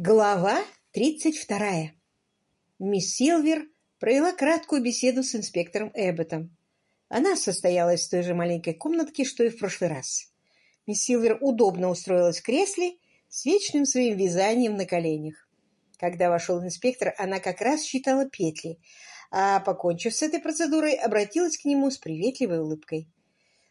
Глава 32. Мисс Силвер провела краткую беседу с инспектором Эбботом. Она состоялась в той же маленькой комнатке, что и в прошлый раз. Мисс Силвер удобно устроилась в кресле с вечным своим вязанием на коленях. Когда вошел инспектор, она как раз считала петли, а, покончив с этой процедурой, обратилась к нему с приветливой улыбкой.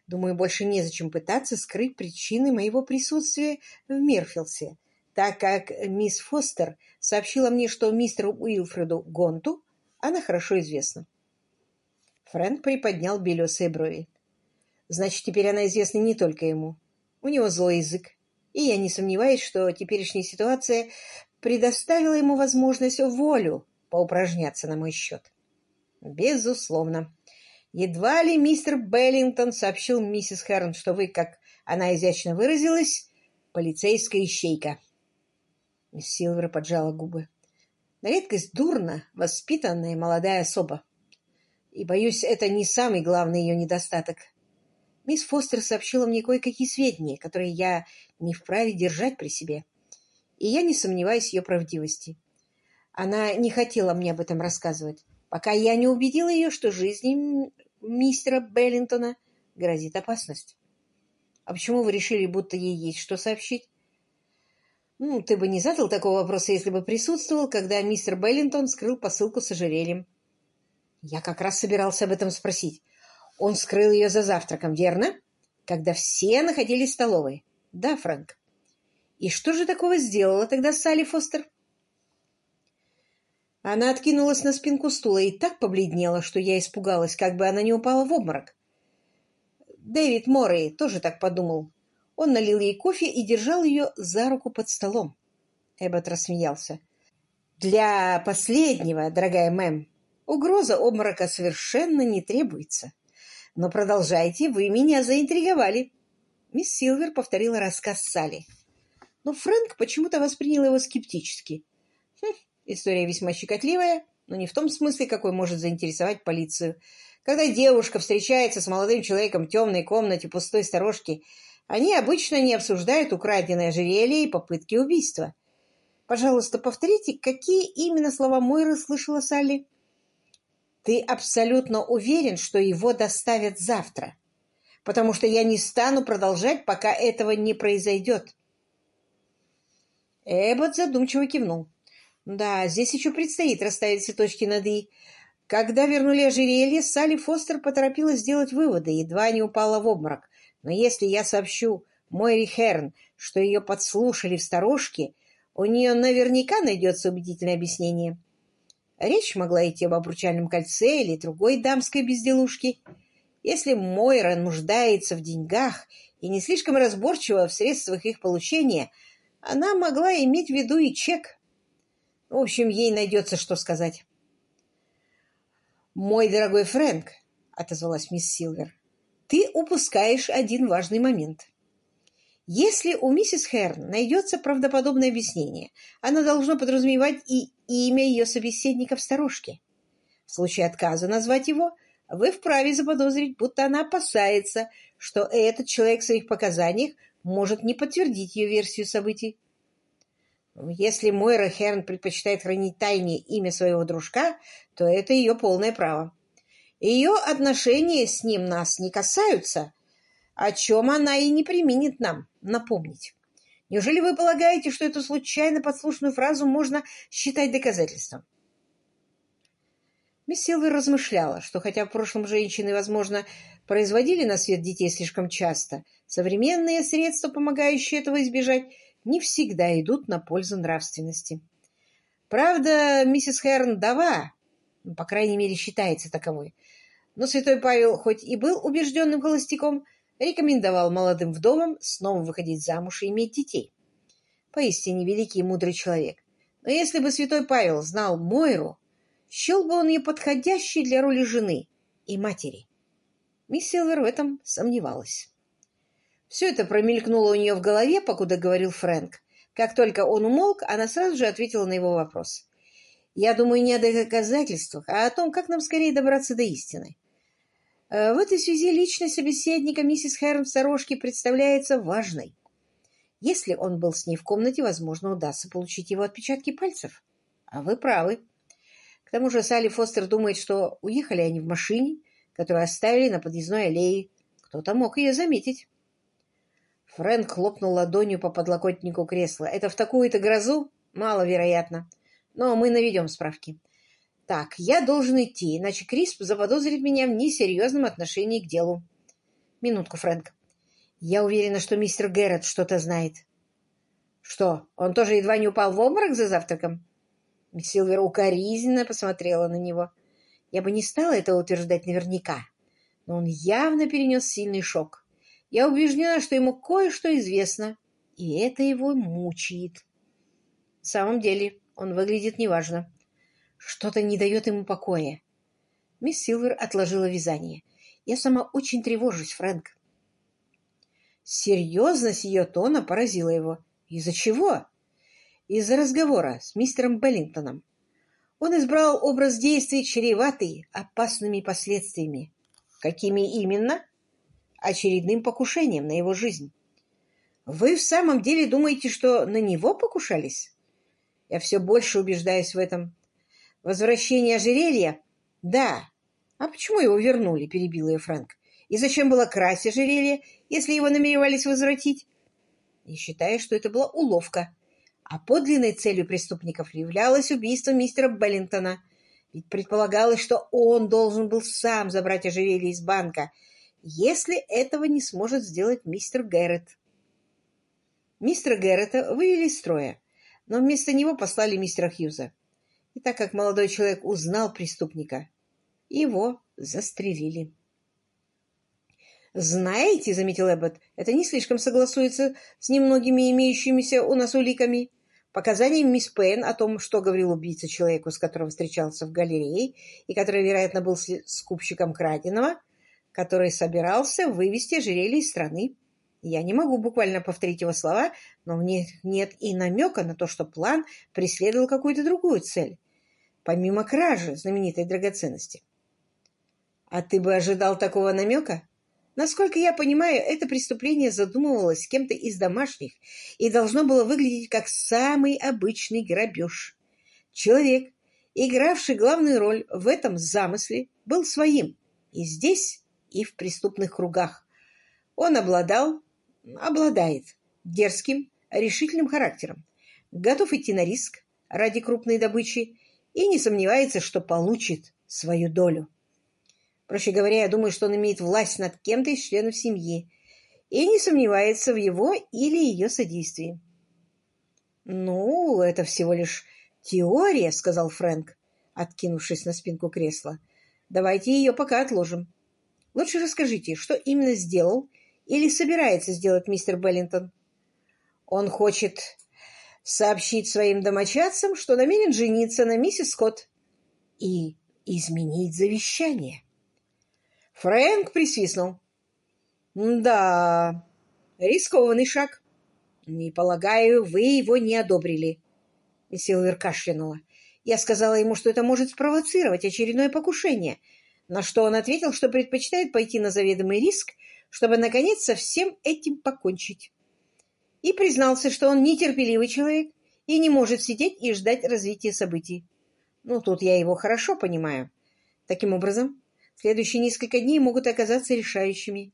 «Думаю, больше незачем пытаться скрыть причины моего присутствия в Мерфилсе», так как мисс Фостер сообщила мне, что мистеру Уилфреду Гонту она хорошо известна. Фрэнк приподнял белесые брови. Значит, теперь она известна не только ему. У него злой язык. И я не сомневаюсь, что теперешняя ситуация предоставила ему возможность волю поупражняться на мой счет. Безусловно. Едва ли мистер Беллингтон сообщил миссис Хэрн, что вы, как она изящно выразилась, полицейская ищейка. Мисс Силвер поджала губы. На редкость дурно воспитанная молодая особа. И, боюсь, это не самый главный ее недостаток. Мисс Фостер сообщила мне кое-какие сведения, которые я не вправе держать при себе. И я не сомневаюсь в ее правдивости. Она не хотела мне об этом рассказывать, пока я не убедила ее, что жизни мистера Беллинтона грозит опасность. А почему вы решили, будто ей есть что сообщить? Ну, ты бы не задал такого вопроса, если бы присутствовал, когда мистер Беллинтон скрыл посылку с ожерельем. Я как раз собирался об этом спросить. Он скрыл ее за завтраком, верно? Когда все находились в столовой. Да, Фрэнк. И что же такого сделала тогда Салли Фостер? Она откинулась на спинку стула и так побледнела, что я испугалась, как бы она не упала в обморок. Дэвид Моррей тоже так подумал, он налил ей кофе и держал ее за руку под столом. Эббот рассмеялся. «Для последнего, дорогая мэм, угроза обморока совершенно не требуется. Но продолжайте, вы меня заинтриговали». Мисс Силвер повторила рассказ Салли. Но Фрэнк почему-то воспринял его скептически. Хм, история весьма щекотливая, но не в том смысле, какой может заинтересовать полицию. Когда девушка встречается с молодым человеком в темной комнате пустой сторожки они обычно не обсуждают украденное ожерелье и попытки убийства. Пожалуйста, повторите, какие именно слова Мойры слышала Салли? Ты абсолютно уверен, что его доставят завтра, потому что я не стану продолжать, пока этого не произойдет. Эббот задумчиво кивнул. Да, здесь еще предстоит расставить все точки над «и». Когда вернули ожерелье, Салли Фостер поторопилась сделать выводы, едва не упала в обморок. Но если я сообщу Мойри Херн, что ее подслушали в сторожке, у нее наверняка найдется убедительное объяснение. Речь могла идти об обручальном кольце или другой дамской безделушке. Если Мойра нуждается в деньгах и не слишком разборчива в средствах их получения, она могла иметь в виду и чек. В общем, ей найдется, что сказать. «Мой дорогой Фрэнк», — отозвалась мисс Силвер, ты упускаешь один важный момент. Если у миссис Херн найдется правдоподобное объяснение, оно должно подразумевать и имя ее собеседника в сторожке. В случае отказа назвать его, вы вправе заподозрить, будто она опасается, что этот человек в своих показаниях может не подтвердить ее версию событий. Если Мойра Херн предпочитает хранить тайне имя своего дружка, то это ее полное право. Ее отношения с ним нас не касаются, о чем она и не применит нам напомнить. Неужели вы полагаете, что эту случайно подслушанную фразу можно считать доказательством? Мисс Силвер размышляла, что хотя в прошлом женщины, возможно, производили на свет детей слишком часто, современные средства, помогающие этого избежать, не всегда идут на пользу нравственности. Правда, миссис Херн дава, по крайней мере, считается таковой, но святой Павел, хоть и был убежденным холостяком, рекомендовал молодым вдовам снова выходить замуж и иметь детей. Поистине великий и мудрый человек. Но если бы святой Павел знал Мойру, счел бы он ее подходящей для роли жены и матери. Мисс Силвер в этом сомневалась. Все это промелькнуло у нее в голове, покуда говорил Фрэнк. Как только он умолк, она сразу же ответила на его вопрос. «Я думаю не о доказательствах, а о том, как нам скорее добраться до истины. Э, в этой связи личность собеседника миссис Хэрм в сторожке представляется важной. Если он был с ней в комнате, возможно, удастся получить его отпечатки пальцев. А вы правы. К тому же Салли Фостер думает, что уехали они в машине, которую оставили на подъездной аллее. Кто-то мог ее заметить. Фрэнк хлопнул ладонью по подлокотнику кресла. «Это в такую-то грозу? Маловероятно. Но мы наведем справки. Так, я должен идти, иначе Крисп заподозрит меня в несерьезном отношении к делу. Минутку, Фрэнк. Я уверена, что мистер Гэррет что-то знает. Что, он тоже едва не упал в обморок за завтраком? Силвер укоризненно посмотрела на него. Я бы не стала этого утверждать наверняка, но он явно перенес сильный шок. Я убеждена, что ему кое-что известно, и это его мучает. В самом деле, он выглядит неважно. Что-то не дает ему покоя. Мисс Силвер отложила вязание. Я сама очень тревожусь, Фрэнк. Серьезность ее тона поразила его. Из-за чего? Из-за разговора с мистером Беллингтоном. Он избрал образ действий, чреватый опасными последствиями. Какими именно? Очередным покушением на его жизнь. Вы в самом деле думаете, что на него покушались? Я все больше убеждаюсь в этом. Возвращение ожерелья? Да. А почему его вернули? Перебил ее Фрэнк. И зачем было красть ожерелье, если его намеревались возвратить? И считаю, что это была уловка. А подлинной целью преступников являлось убийство мистера Беллинтона. Ведь предполагалось, что он должен был сам забрать ожерелье из банка, если этого не сможет сделать мистер Гэррет. Мистера Гэррета вывели из строя, но вместо него послали мистера Хьюза. И так как молодой человек узнал преступника, его застрелили. «Знаете, — заметил Эббот, — это не слишком согласуется с немногими имеющимися у нас уликами. Показания мисс Пейн о том, что говорил убийца человеку, с которым встречался в галерее, и который, вероятно, был скупщиком краденого, который собирался вывести ожерелье из страны. Я не могу буквально повторить его слова, но них нет и намека на то, что план преследовал какую-то другую цель, помимо кражи знаменитой драгоценности. А ты бы ожидал такого намека? Насколько я понимаю, это преступление задумывалось кем-то из домашних и должно было выглядеть как самый обычный грабеж. Человек, игравший главную роль в этом замысле, был своим и здесь, и в преступных кругах. Он обладал, обладает дерзким, решительным характером, готов идти на риск ради крупной добычи и не сомневается, что получит свою долю. Проще говоря, я думаю, что он имеет власть над кем-то из членов семьи и не сомневается в его или ее содействии. «Ну, это всего лишь теория», — сказал Фрэнк, откинувшись на спинку кресла. «Давайте ее пока отложим. Лучше расскажите, что именно сделал или собирается сделать мистер Беллинтон?» «Он хочет сообщить своим домочадцам, что намерен жениться на миссис Скотт и изменить завещание». Фрэнк присвистнул. «Да, рискованный шаг. Не полагаю, вы его не одобрили». Силвер кашлянула. Я сказала ему, что это может спровоцировать очередное покушение, на что он ответил, что предпочитает пойти на заведомый риск, чтобы, наконец, со всем этим покончить. И признался, что он нетерпеливый человек и не может сидеть и ждать развития событий. Ну, тут я его хорошо понимаю. Таким образом, Следующие несколько дней могут оказаться решающими.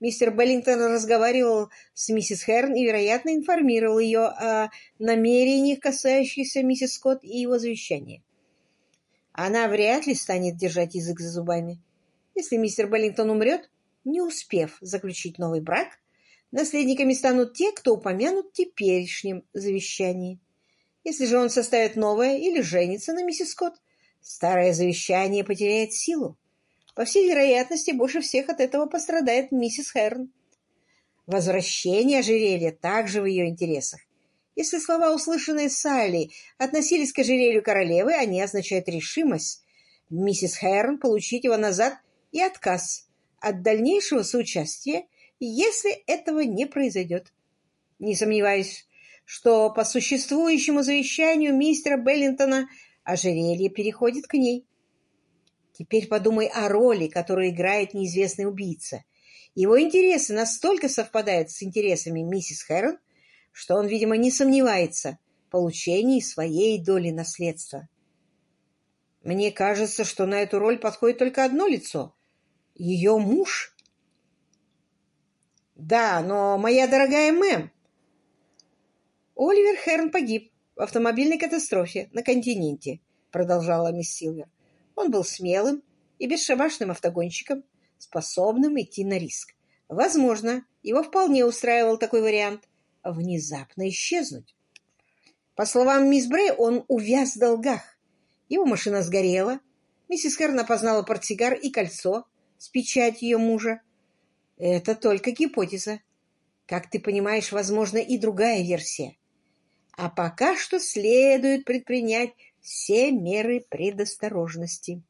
Мистер Беллингтон разговаривал с миссис Херн и, вероятно, информировал ее о намерениях, касающихся миссис Скотт и его завещания. Она вряд ли станет держать язык за зубами. Если мистер Беллингтон умрет, не успев заключить новый брак, наследниками станут те, кто упомянут в теперешнем завещании. Если же он составит новое или женится на миссис Скотт, старое завещание потеряет силу. По всей вероятности, больше всех от этого пострадает миссис Херн. Возвращение ожерелья также в ее интересах. Если слова, услышанные Салли, относились к ожерелью королевы, они означают решимость миссис Херн получить его назад и отказ от дальнейшего соучастия, если этого не произойдет. Не сомневаюсь, что по существующему завещанию мистера Беллинтона ожерелье переходит к ней. Теперь подумай о роли, которую играет неизвестный убийца. Его интересы настолько совпадают с интересами миссис Хэрон, что он, видимо, не сомневается в получении своей доли наследства. Мне кажется, что на эту роль подходит только одно лицо — ее муж. Да, но, моя дорогая мэм, Оливер Херн погиб в автомобильной катастрофе на континенте, продолжала мисс Силвер. Он был смелым и бесшабашным автогонщиком, способным идти на риск. Возможно, его вполне устраивал такой вариант — внезапно исчезнуть. По словам мисс Брей, он увяз в долгах. Его машина сгорела. Миссис Херн опознала портсигар и кольцо с печатью ее мужа. Это только гипотеза. Как ты понимаешь, возможно и другая версия. А пока что следует предпринять все меры предосторожности.